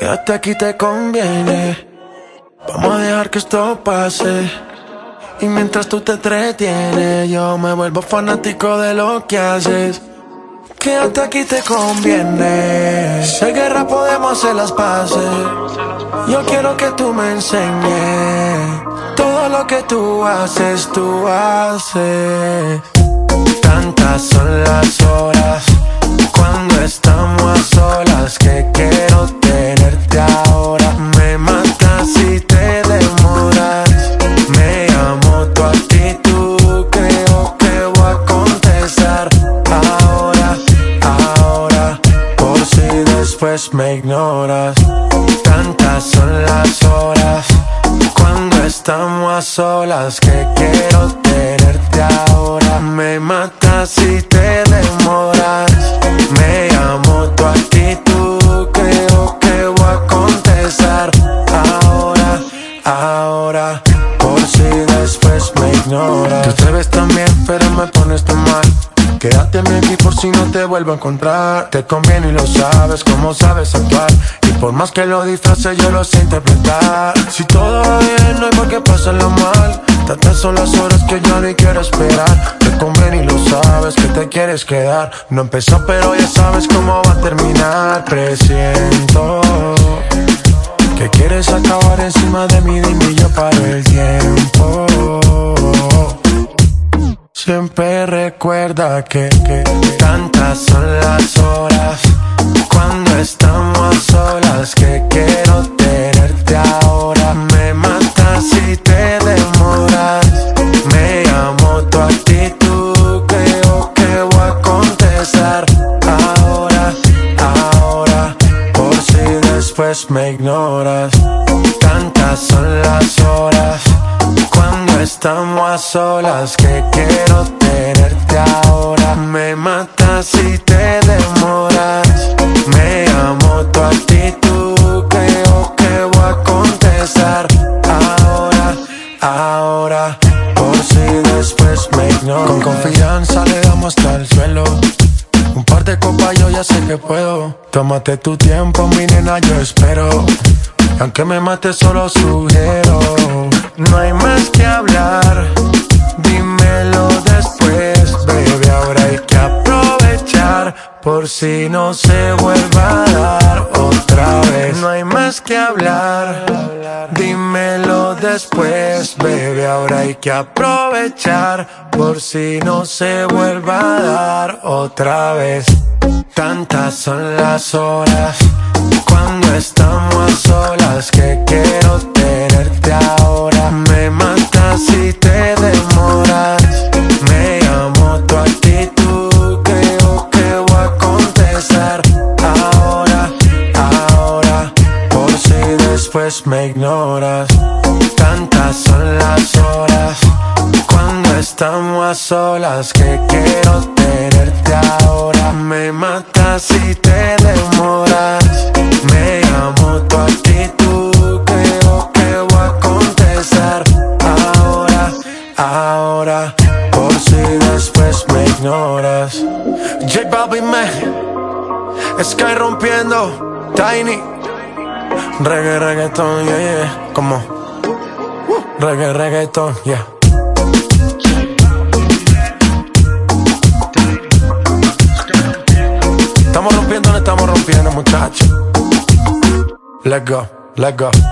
Quédate aquí te conviene. Vamos a dejar que esto pase. Y mientras tú te entretienes, yo me vuelvo fanático de lo que haces. Quédate aquí te conviene. Si hay guerra podemos hacer las paces. Yo quiero que tú me enseñes todo lo que tú haces, tú haces. Tantas son las horas después me ignoras. Tantas son las horas cuando estamos a solas que quiero tenerte ahora. Me matas si te demoras. Me amo tu actitud, creo que voy a contestar ahora, ahora. Por si después me ignoras. Te atreves también, pero me pones tan mal. Quédate aquí por si no te vuelvo a encontrar. Te conviene y lo sabes, como sabes actuar. Y por más que lo disfraces, yo lo sé interpretar. Si todo va bien, no hay por qué pasarlo mal. Tantas son las horas que yo ni quiero esperar. Te conviene y lo sabes que te quieres quedar. No empezó, pero ya sabes cómo va a terminar. Presiento que quieres acabar encima de mí, dime yo paro el tiempo. Siempre recuerda que, tantas son las horas cuando estamos solas que quiero tenerte ahora. Me matas si te demoras. Me amo tu actitud, creo que voy a contestar ahora, ahora. Por si después me ignoras. Tantas son las horas cuando estamos a solas que quiero tenerte ahora. Me matas si te demoras. Me amo tu actitud, creo que voy a contestar ahora, ahora. Por si después me ignoras. Con confianza le damos hasta el suelo. Un par de copas yo ya sé que puedo. Tómate tu tiempo, mi nena, yo espero. Aunque me mate solo sugiero No hay más que hablar. Dímelo después, baby. Ahora hay que aprovechar. Por si no se vuelva a dar otra vez. No hay más que hablar. Dímelo después, baby. Ahora hay que aprovechar. Por si no se vuelva a dar otra vez. Tantas son las horas. Cuando estamos a solas que quiero tenerte ahora. Me matas si te demoras. Me amo tu actitud, creo que voy a contestar ahora, ahora. Por si después me ignoras. Tantas son las horas cuando estamos a solas que quiero tenerte ahora. Ignoras. J Balvin me, Sky rompiendo, Tiny. Reggae, reggaeton, yeah, yeah. Como reggae, reggaeton, yeah. Estamos rompiendo, no estamos rompiendo, muchachos. Let's go, let's go.